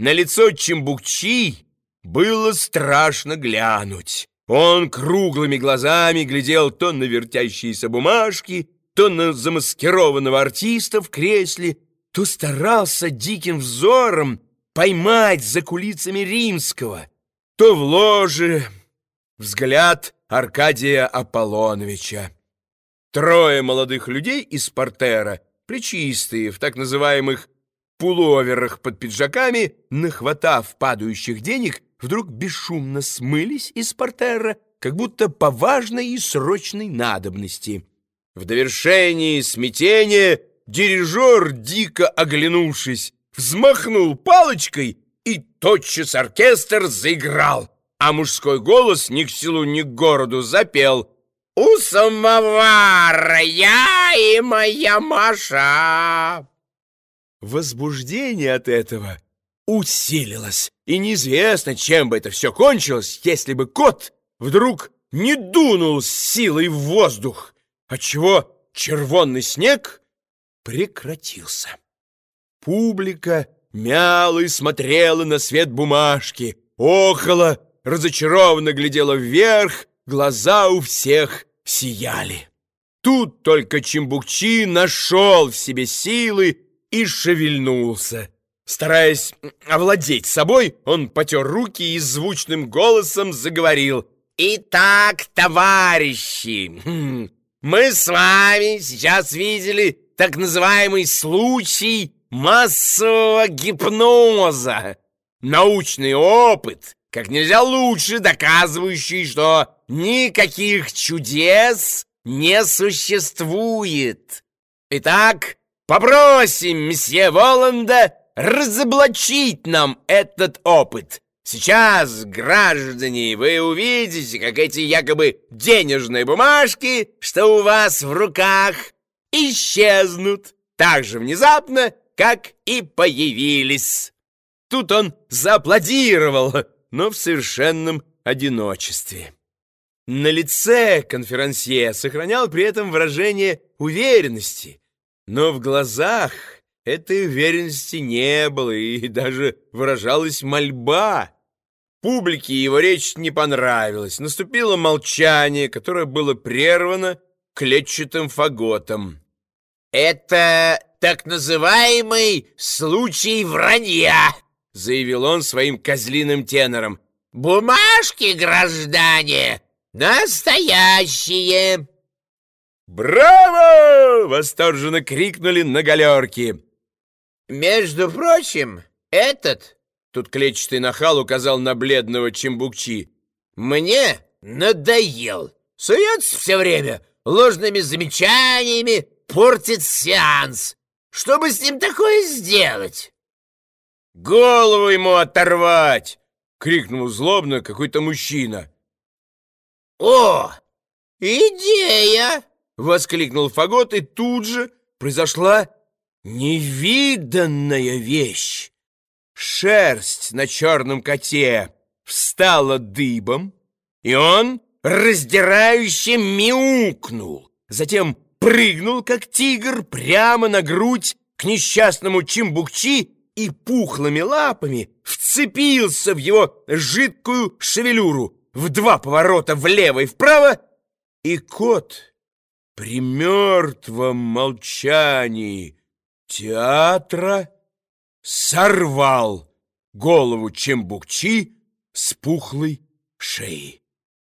На лицо Чимбукчи было страшно глянуть. Он круглыми глазами глядел то на вертящиеся бумажки, то на замаскированного артиста в кресле, то старался диким взором поймать за кулицами римского, то в ложе взгляд Аркадия Аполлоновича. Трое молодых людей из портера, плечистые, в так называемых пуловерах под пиджаками, нахватав падающих денег, вдруг бесшумно смылись из портера, как будто по важной и срочной надобности. В довершении смятения дирижер, дико оглянувшись, взмахнул палочкой, и тотчас оркестр заиграл, а мужской голос ни к селу, ни к городу запел «У самовара я и моя Маша!» Возбуждение от этого усилилось, и неизвестно, чем бы это все кончилось, если бы кот вдруг не дунул с силой в воздух, отчего червонный снег прекратился. Публика мяла и смотрела на свет бумажки, охала, разочарованно глядела вверх, глаза у всех сияли. Тут только Чимбукчи нашел в себе силы и шевельнулся. Стараясь овладеть собой, он потер руки и звучным голосом заговорил. «Итак, товарищи, хм, мы с вами сейчас видели так называемый случай массового гипноза. Научный опыт, как нельзя лучше доказывающий, что никаких чудес не существует. Итак, попросим месье Воланда разоблачить нам этот опыт. Сейчас, граждане, вы увидите, как эти якобы денежные бумажки, что у вас в руках, исчезнут так же внезапно, как и появились. Тут он зааплодировал, но в совершенном одиночестве. На лице конферансье сохранял при этом выражение уверенности, но в глазах этой уверенности не было, и даже выражалась мольба. Публике его речь не понравилась. Наступило молчание, которое было прервано клетчатым фаготом. «Это так называемый случай вранья», — заявил он своим козлиным тенором. «Бумажки, граждане, настоящие!» «Браво!» — восторженно крикнули на галерке. «Между прочим, этот...» — тут клетчатый нахал указал на бледного Чембукчи. «Мне надоел. Суется все время ложными замечаниями, портит сеанс. Что бы с ним такое сделать?» «Голову ему оторвать!» — крикнул злобно какой-то мужчина. «О, идея!» — воскликнул Фагот, и тут же произошла невиданная вещь. Шерсть на черном коте встала дыбом, и он раздирающе мяукнул. Затем прыгнул, как тигр, прямо на грудь к несчастному Чимбукчи и пухлыми лапами вцепился в его жидкую шевелюру в два поворота влево и вправо, и кот при мертвом молчании театра сорвал голову Чембукчи с пухлой шеи.